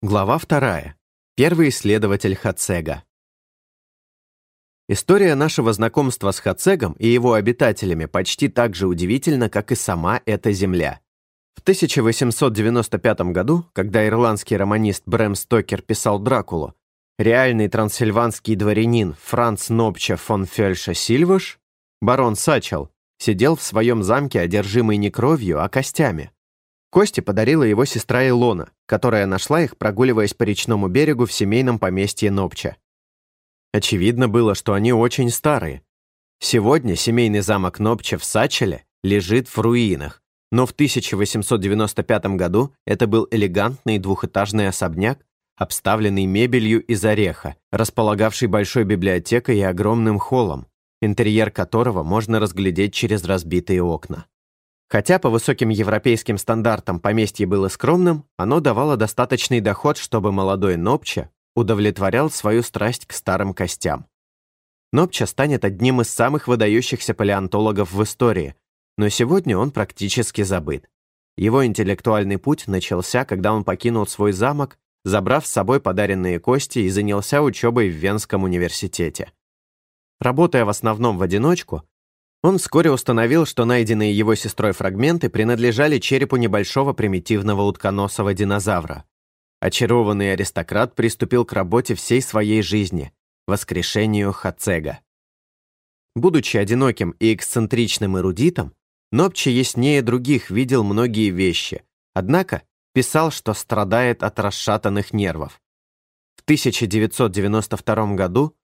Глава вторая. Первый исследователь Хацега. История нашего знакомства с Хацегом и его обитателями почти так же удивительна, как и сама эта земля. В 1895 году, когда ирландский романист Брэм Стокер писал «Дракулу», реальный трансильванский дворянин Франц Нопча фон Фельша Сильваш, барон Сачел, сидел в своем замке, одержимый не кровью, а костями – Кости подарила его сестра Илона, которая нашла их, прогуливаясь по речному берегу в семейном поместье Нопча. Очевидно было, что они очень старые. Сегодня семейный замок Нопча в Сачеле лежит в руинах, но в 1895 году это был элегантный двухэтажный особняк, обставленный мебелью из ореха, располагавший большой библиотекой и огромным холлом, интерьер которого можно разглядеть через разбитые окна. Хотя по высоким европейским стандартам поместье было скромным, оно давало достаточный доход, чтобы молодой Нопча удовлетворял свою страсть к старым костям. Нопча станет одним из самых выдающихся палеонтологов в истории, но сегодня он практически забыт. Его интеллектуальный путь начался, когда он покинул свой замок, забрав с собой подаренные кости и занялся учебой в Венском университете. Работая в основном в одиночку, он вскоре установил, что найденные его сестрой фрагменты принадлежали черепу небольшого примитивного утконосого динозавра. Очарованный аристократ приступил к работе всей своей жизни – воскрешению Хацега. Будучи одиноким и эксцентричным эрудитом, Нопче яснее других видел многие вещи, однако писал, что страдает от расшатанных нервов. В 1992 году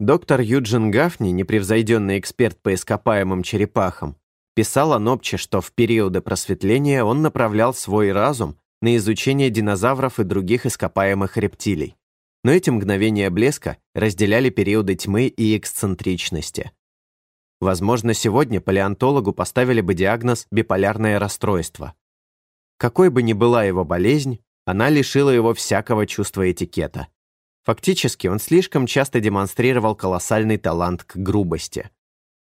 Доктор Юджин Гафни, непревзойденный эксперт по ископаемым черепахам, писал о Нопче, что в периоды просветления он направлял свой разум на изучение динозавров и других ископаемых рептилий. Но эти мгновения блеска разделяли периоды тьмы и эксцентричности. Возможно, сегодня палеонтологу поставили бы диагноз «биполярное расстройство». Какой бы ни была его болезнь, она лишила его всякого чувства этикета. Фактически он слишком часто демонстрировал колоссальный талант к грубости.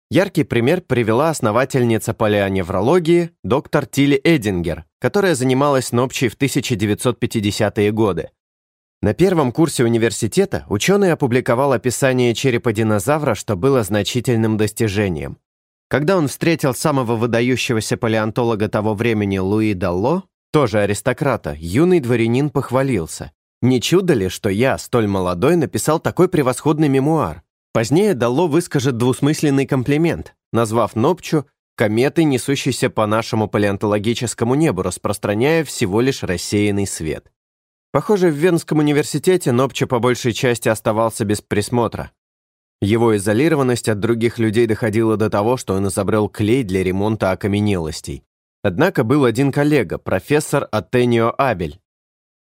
Яркий пример привела основательница палеоневрологии доктор Тилли Эдингер, которая занималась НОПЧей в 1950-е годы. На первом курсе университета ученый опубликовал описание черепа динозавра, что было значительным достижением. Когда он встретил самого выдающегося палеонтолога того времени Луи Далло, тоже аристократа, юный дворянин похвалился. Не чудо ли, что я, столь молодой, написал такой превосходный мемуар? Позднее Далло выскажет двусмысленный комплимент, назвав Нопчу кометой, несущейся по нашему палеонтологическому небу, распространяя всего лишь рассеянный свет. Похоже, в Венском университете Нопча по большей части оставался без присмотра. Его изолированность от других людей доходила до того, что он изобрел клей для ремонта окаменелостей. Однако был один коллега, профессор Атенио Абель,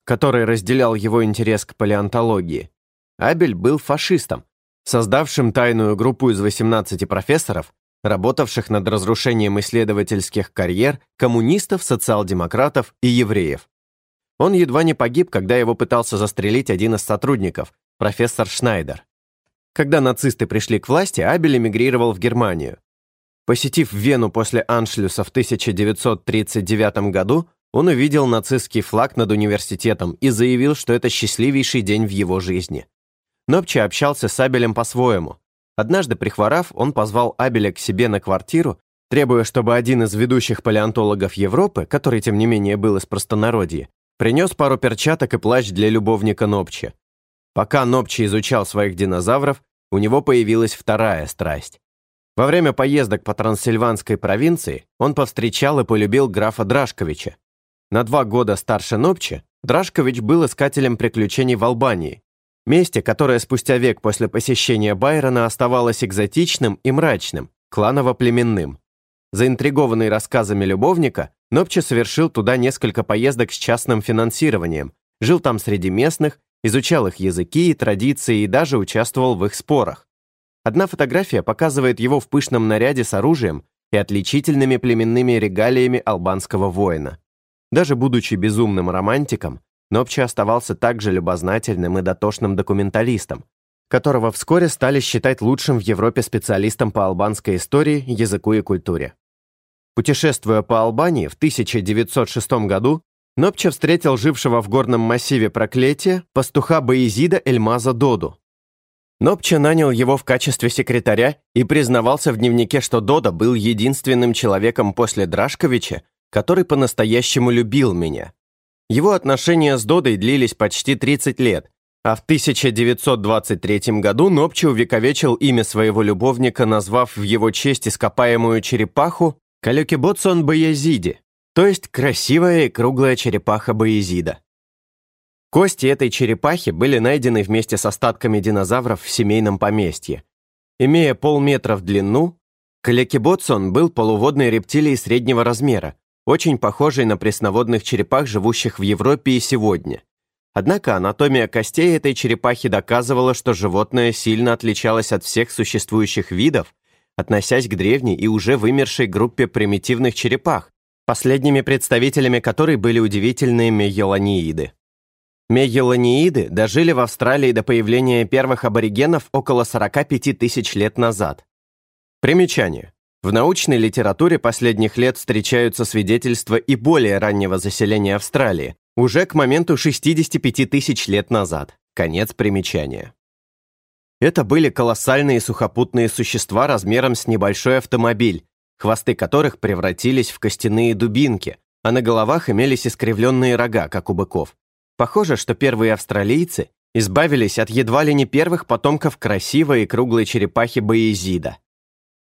который разделял его интерес к палеонтологии. Абель был фашистом, создавшим тайную группу из 18 профессоров, работавших над разрушением исследовательских карьер коммунистов, социал-демократов и евреев. Он едва не погиб, когда его пытался застрелить один из сотрудников, профессор Шнайдер. Когда нацисты пришли к власти, Абель эмигрировал в Германию. Посетив Вену после Аншлюса в 1939 году, он увидел нацистский флаг над университетом и заявил, что это счастливейший день в его жизни. Нопча общался с Абелем по-своему. Однажды, прихворав, он позвал Абеля к себе на квартиру, требуя, чтобы один из ведущих палеонтологов Европы, который, тем не менее, был из простонародья, принес пару перчаток и плащ для любовника Нопча. Пока Нопча изучал своих динозавров, у него появилась вторая страсть. Во время поездок по Трансильванской провинции он повстречал и полюбил графа Драшковича, на два года старше Нопчи, Драшкович был искателем приключений в Албании, месте, которое спустя век после посещения Байрона оставалось экзотичным и мрачным, кланово-племенным. Заинтригованный рассказами любовника, Нопчи совершил туда несколько поездок с частным финансированием, жил там среди местных, изучал их языки и традиции и даже участвовал в их спорах. Одна фотография показывает его в пышном наряде с оружием и отличительными племенными регалиями албанского воина. Даже будучи безумным романтиком, Нопчи оставался также любознательным и дотошным документалистом, которого вскоре стали считать лучшим в Европе специалистом по албанской истории, языку и культуре. Путешествуя по Албании в 1906 году, Нопча встретил жившего в горном массиве проклятия пастуха Баизида Эльмаза Доду. Нопча нанял его в качестве секретаря и признавался в дневнике, что Дода был единственным человеком после Драшковича, который по-настоящему любил меня. Его отношения с Додой длились почти 30 лет, а в 1923 году Нопча увековечил имя своего любовника, назвав в его честь ископаемую черепаху Калюкибоцон Баязиди, то есть красивая и круглая черепаха Баязида. Кости этой черепахи были найдены вместе с остатками динозавров в семейном поместье. Имея полметра в длину, Калякибоцон был полуводной рептилией среднего размера, очень похожей на пресноводных черепах, живущих в Европе и сегодня. Однако анатомия костей этой черепахи доказывала, что животное сильно отличалось от всех существующих видов, относясь к древней и уже вымершей группе примитивных черепах, последними представителями которой были удивительные мегелонииды. Мегелонииды дожили в Австралии до появления первых аборигенов около 45 тысяч лет назад. Примечание. В научной литературе последних лет встречаются свидетельства и более раннего заселения Австралии, уже к моменту 65 тысяч лет назад. Конец примечания. Это были колоссальные сухопутные существа размером с небольшой автомобиль, хвосты которых превратились в костяные дубинки, а на головах имелись искривленные рога, как у быков. Похоже, что первые австралийцы избавились от едва ли не первых потомков красивой и круглой черепахи Боязида.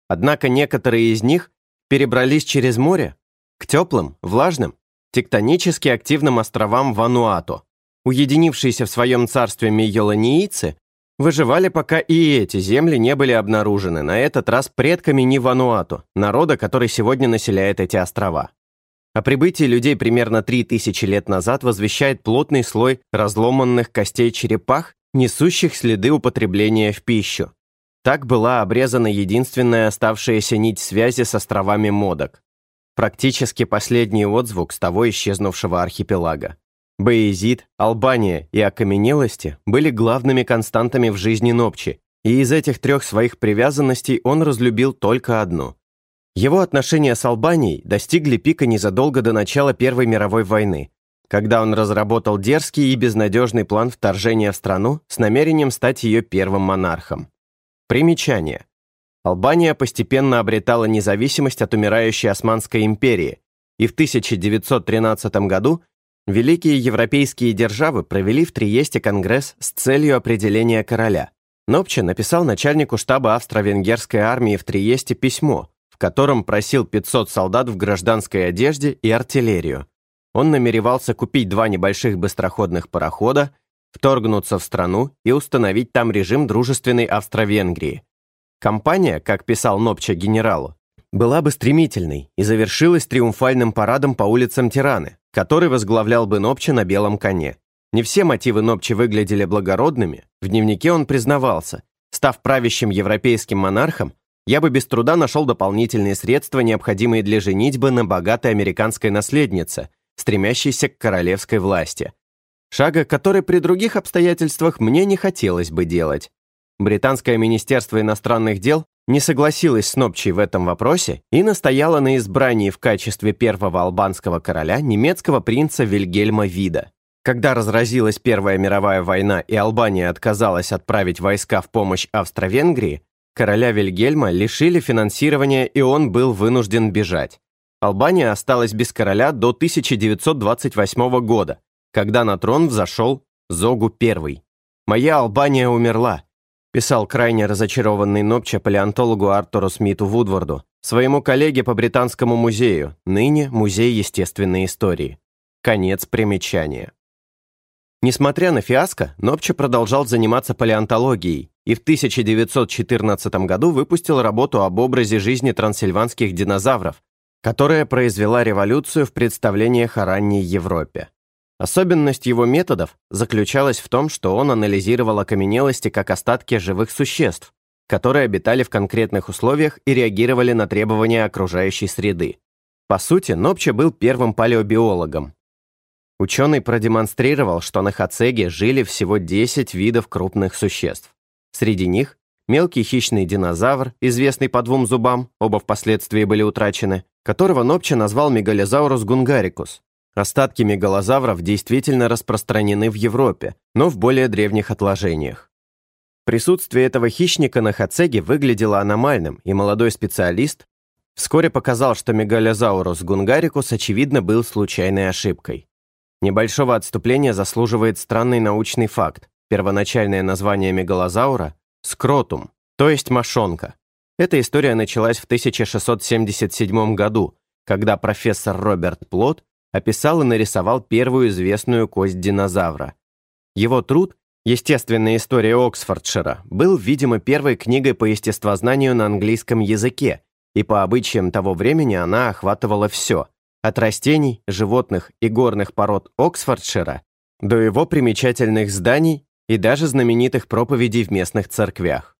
Однако некоторые из них перебрались через море к теплым, влажным, тектонически активным островам Вануату. Уединившиеся в своем царстве мейоланийцы выживали, пока и эти земли не были обнаружены, на этот раз предками не Вануату, народа, который сегодня населяет эти острова. О прибытии людей примерно 3000 лет назад возвещает плотный слой разломанных костей черепах, несущих следы употребления в пищу. Так была обрезана единственная оставшаяся нить связи с островами Модок. Практически последний отзвук с того исчезнувшего архипелага. Боязид, Албания и окаменелости были главными константами в жизни Нопчи, и из этих трех своих привязанностей он разлюбил только одну его отношения с Албанией достигли пика незадолго до начала Первой мировой войны, когда он разработал дерзкий и безнадежный план вторжения в страну с намерением стать ее первым монархом. Примечание. Албания постепенно обретала независимость от умирающей Османской империи, и в 1913 году великие европейские державы провели в Триесте конгресс с целью определения короля. Нопче написал начальнику штаба австро-венгерской армии в Триесте письмо, в котором просил 500 солдат в гражданской одежде и артиллерию. Он намеревался купить два небольших быстроходных парохода, вторгнуться в страну и установить там режим дружественной Австро-Венгрии. Кампания, как писал Нопча генералу, была бы стремительной и завершилась триумфальным парадом по улицам Тираны, который возглавлял бы Нопча на белом коне. Не все мотивы Нопчи выглядели благородными, в дневнике он признавался, став правящим европейским монархом, я бы без труда нашел дополнительные средства, необходимые для женитьбы на богатой американской наследнице, стремящейся к королевской власти. Шага, который при других обстоятельствах мне не хотелось бы делать. Британское министерство иностранных дел не согласилось с Нопчей в этом вопросе и настояло на избрании в качестве первого албанского короля немецкого принца Вильгельма Вида. Когда разразилась Первая мировая война и Албания отказалась отправить войска в помощь Австро-Венгрии, Короля Вильгельма лишили финансирования, и он был вынужден бежать. Албания осталась без короля до 1928 года, когда на трон взошел Зогу I. «Моя Албания умерла», писал крайне разочарованный Нопча палеонтологу Артуру Смиту Вудворду, своему коллеге по Британскому музею, ныне Музей естественной истории. Конец примечания. Несмотря на фиаско, Нопча продолжал заниматься палеонтологией, и в 1914 году выпустил работу об образе жизни трансильванских динозавров, которая произвела революцию в представлениях о ранней Европе. Особенность его методов заключалась в том, что он анализировал окаменелости как остатки живых существ, которые обитали в конкретных условиях и реагировали на требования окружающей среды. По сути, Нопче был первым палеобиологом. Ученый продемонстрировал, что на Хацеге жили всего 10 видов крупных существ. Среди них мелкий хищный динозавр, известный по двум зубам, оба впоследствии были утрачены, которого Нопче назвал Мегализаурус гунгарикус. Остатки мегалозавров действительно распространены в Европе, но в более древних отложениях. Присутствие этого хищника на Хацеге выглядело аномальным, и молодой специалист вскоре показал, что мегалозаурус гунгарикус очевидно был случайной ошибкой. Небольшого отступления заслуживает странный научный факт. Первоначальное название мегалозаура – скротум, то есть мошонка. Эта история началась в 1677 году, когда профессор Роберт Плот описал и нарисовал первую известную кость динозавра. Его труд «Естественная история Оксфордшира» был, видимо, первой книгой по естествознанию на английском языке, и по обычаям того времени она охватывала все, от растений, животных и горных пород Оксфордшира до его примечательных зданий и даже знаменитых проповедей в местных церквях.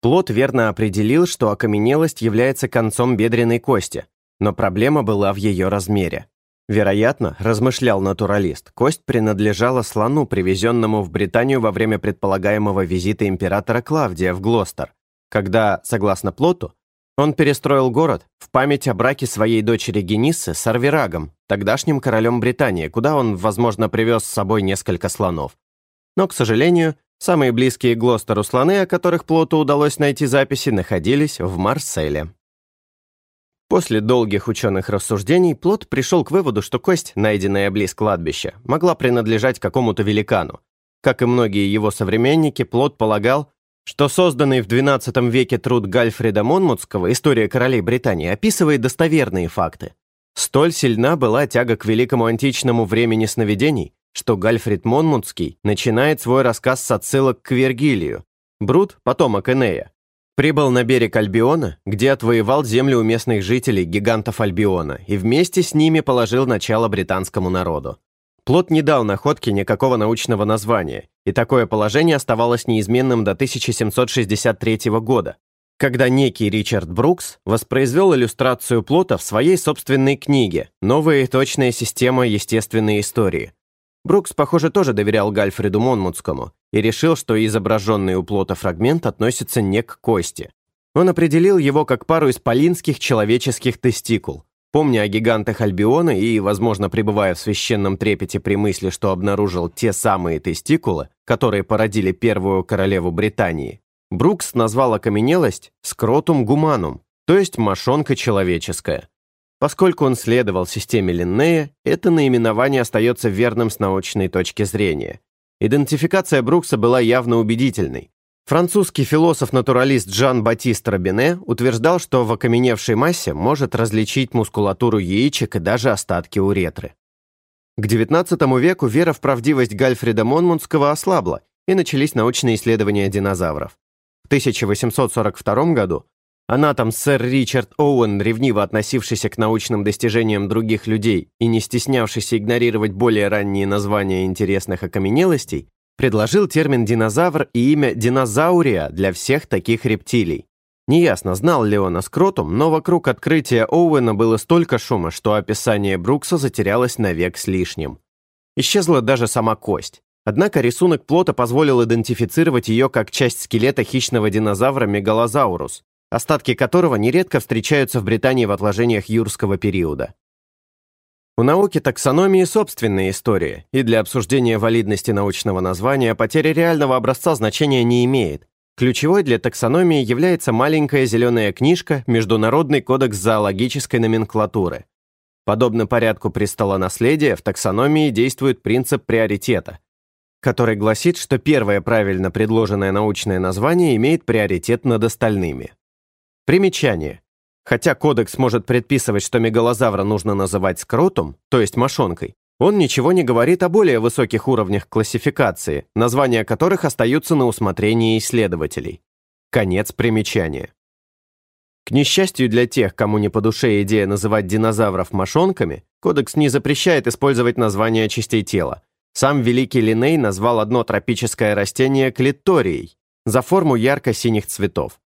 Плот верно определил, что окаменелость является концом бедренной кости, но проблема была в ее размере. Вероятно, размышлял натуралист, кость принадлежала слону, привезенному в Британию во время предполагаемого визита императора Клавдия в Глостер, когда, согласно Плоту, он перестроил город в память о браке своей дочери Гениссы с Арвирагом, тогдашним королем Британии, куда он, возможно, привез с собой несколько слонов. Но, к сожалению, самые близкие Глостеру слоны, о которых Плоту удалось найти записи, находились в Марселе. После долгих ученых рассуждений Плот пришел к выводу, что кость, найденная близ кладбища, могла принадлежать какому-то великану. Как и многие его современники, Плот полагал, что созданный в XII веке труд Гальфреда Монмутского «История королей Британии» описывает достоверные факты. Столь сильна была тяга к великому античному времени сновидений, что Гальфред Монмутский начинает свой рассказ с отсылок к Вергилию. Брут, потомок Энея, Прибыл на берег Альбиона, где отвоевал землю у местных жителей, гигантов Альбиона, и вместе с ними положил начало британскому народу. Плот не дал находке никакого научного названия, и такое положение оставалось неизменным до 1763 года, когда некий Ричард Брукс воспроизвел иллюстрацию плота в своей собственной книге «Новая и точная система естественной истории», Брукс, похоже, тоже доверял Гальфреду Монмутскому и решил, что изображенный у плота фрагмент относится не к кости. Он определил его как пару исполинских человеческих тестикул. Помня о гигантах Альбиона и, возможно, пребывая в священном трепете при мысли, что обнаружил те самые тестикулы, которые породили первую королеву Британии, Брукс назвал окаменелость скротум гуманум, то есть мошонка человеческая. Поскольку он следовал системе Линнея, это наименование остается верным с научной точки зрения. Идентификация Брукса была явно убедительной. Французский философ-натуралист Жан-Батист Робине утверждал, что в окаменевшей массе может различить мускулатуру яичек и даже остатки уретры. К XIX веку вера в правдивость Гальфреда Монмутского ослабла, и начались научные исследования динозавров. В 1842 году Анатом сэр Ричард Оуэн, ревниво относившийся к научным достижениям других людей и не стеснявшийся игнорировать более ранние названия интересных окаменелостей, предложил термин «динозавр» и имя «динозаурия» для всех таких рептилий. Неясно, знал ли он о скротум, но вокруг открытия Оуэна было столько шума, что описание Брукса затерялось навек с лишним. Исчезла даже сама кость. Однако рисунок плота позволил идентифицировать ее как часть скелета хищного динозавра Мегалозаурус, остатки которого нередко встречаются в Британии в отложениях юрского периода. У науки таксономии собственная история, и для обсуждения валидности научного названия потеря реального образца значения не имеет. Ключевой для таксономии является маленькая зеленая книжка «Международный кодекс зоологической номенклатуры». Подобно порядку престолонаследия, в таксономии действует принцип приоритета, который гласит, что первое правильно предложенное научное название имеет приоритет над остальными. Примечание. Хотя кодекс может предписывать, что мегалозавра нужно называть скротум, то есть мошонкой, он ничего не говорит о более высоких уровнях классификации, названия которых остаются на усмотрении исследователей. Конец примечания. К несчастью для тех, кому не по душе идея называть динозавров мошонками, кодекс не запрещает использовать названия частей тела. Сам великий Линней назвал одно тропическое растение клиторией за форму ярко-синих цветов.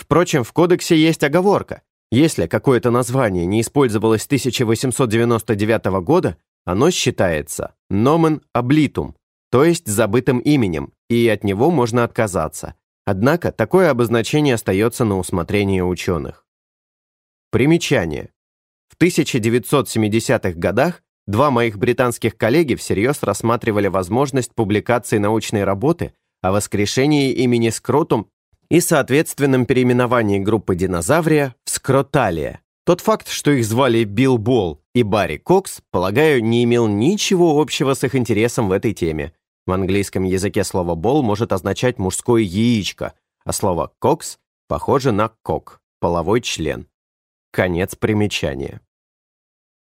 Впрочем, в кодексе есть оговорка. Если какое-то название не использовалось с 1899 года, оно считается nomen oblitum, то есть забытым именем, и от него можно отказаться. Однако такое обозначение остается на усмотрение ученых. Примечание. В 1970-х годах Два моих британских коллеги всерьез рассматривали возможность публикации научной работы о воскрешении имени Scrotum и соответственном переименовании группы Dinosauria в Scrotalia. Тот факт, что их звали Билл Болл и Барри Кокс, полагаю, не имел ничего общего с их интересом в этой теме. В английском языке слово «ball» может означать «мужское яичко», а слово «Cox» похоже на «cock» – половой член. Конец примечания.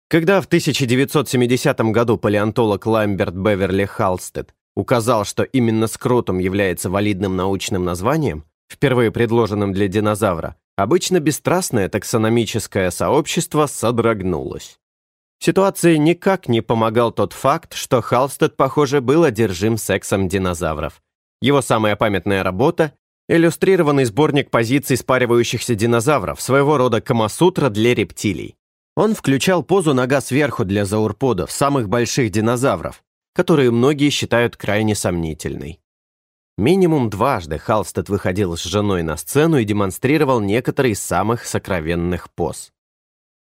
Когда в 1970 году палеонтолог Ламберт Беверли Халстед указал, что именно Scrotum является валидным научным названием, впервые предложенным для динозавра, обычно бесстрастное таксономическое сообщество содрогнулось. Ситуации никак не помогал тот факт, что Халстед, похоже, был одержим сексом динозавров. Его самая памятная работа – иллюстрированный сборник позиций спаривающихся динозавров, своего рода камасутра для рептилий. Он включал позу нога сверху для заурподов, самых больших динозавров, которые многие считают крайне сомнительной. Минимум дважды Халстед выходил с женой на сцену и демонстрировал некоторые из самых сокровенных поз.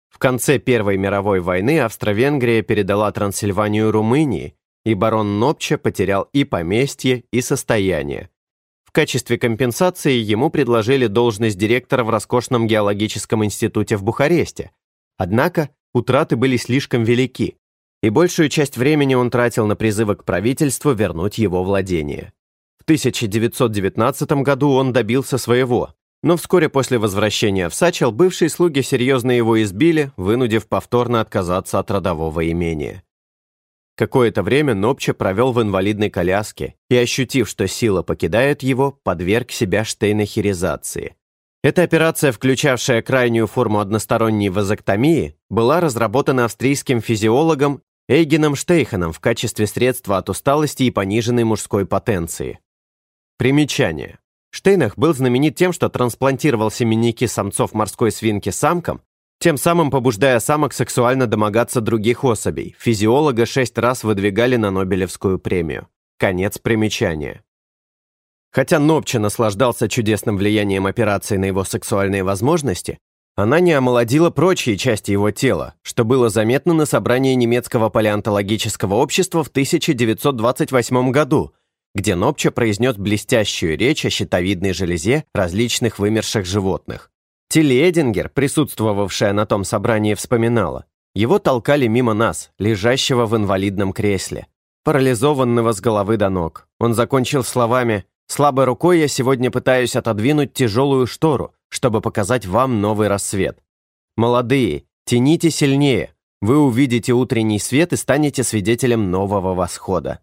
В конце Первой мировой войны Австро-Венгрия передала Трансильванию Румынии, и барон Нопча потерял и поместье, и состояние. В качестве компенсации ему предложили должность директора в роскошном геологическом институте в Бухаресте, Однако утраты были слишком велики, и большую часть времени он тратил на призывы к правительству вернуть его владение. В 1919 году он добился своего, но вскоре после возвращения в Сачел бывшие слуги серьезно его избили, вынудив повторно отказаться от родового имения. Какое-то время Нопча провел в инвалидной коляске и, ощутив, что сила покидает его, подверг себя штейнахеризации. Эта операция, включавшая крайнюю форму односторонней вазоктомии, была разработана австрийским физиологом Эйгеном Штейхеном в качестве средства от усталости и пониженной мужской потенции. Примечание. Штейнах был знаменит тем, что трансплантировал семенники самцов морской свинки самкам, тем самым побуждая самок сексуально домогаться других особей. Физиолога шесть раз выдвигали на Нобелевскую премию. Конец примечания. Хотя Нопча наслаждался чудесным влиянием операции на его сексуальные возможности, она не омолодила прочие части его тела, что было заметно на собрании немецкого палеонтологического общества в 1928 году, где Нопча произнес блестящую речь о щитовидной железе различных вымерших животных. Тилли Эдингер, присутствовавшая на том собрании, вспоминала, его толкали мимо нас, лежащего в инвалидном кресле, парализованного с головы до ног. Он закончил словами Слабой рукой я сегодня пытаюсь отодвинуть тяжелую штору, чтобы показать вам новый рассвет. Молодые, тяните сильнее. Вы увидите утренний свет и станете свидетелем нового восхода.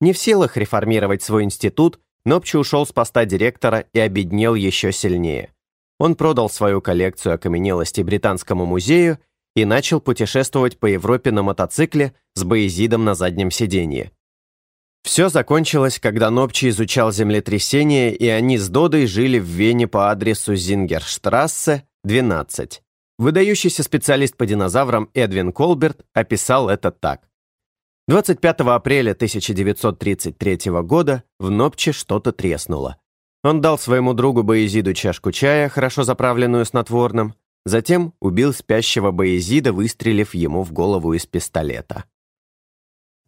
Не в силах реформировать свой институт, Нопчи ушел с поста директора и обеднел еще сильнее. Он продал свою коллекцию окаменелостей Британскому музею и начал путешествовать по Европе на мотоцикле с боезидом на заднем сиденье. Все закончилось, когда Нопчи изучал землетрясение, и они с Додой жили в Вене по адресу Зингерштрассе, 12. Выдающийся специалист по динозаврам Эдвин Колберт описал это так. 25 апреля 1933 года в Нопче что-то треснуло. Он дал своему другу Боязиду чашку чая, хорошо заправленную снотворным, затем убил спящего Боязида, выстрелив ему в голову из пистолета.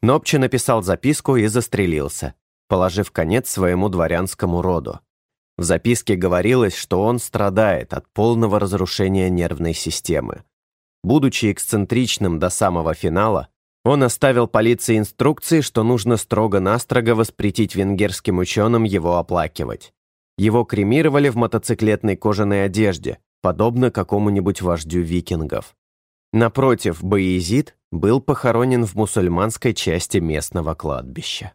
Нопче написал записку и застрелился, положив конец своему дворянскому роду. В записке говорилось, что он страдает от полного разрушения нервной системы. Будучи эксцентричным до самого финала, он оставил полиции инструкции, что нужно строго-настрого воспретить венгерским ученым его оплакивать. Его кремировали в мотоциклетной кожаной одежде, подобно какому-нибудь вождю викингов. Напротив, Боязид был похоронен в мусульманской части местного кладбища.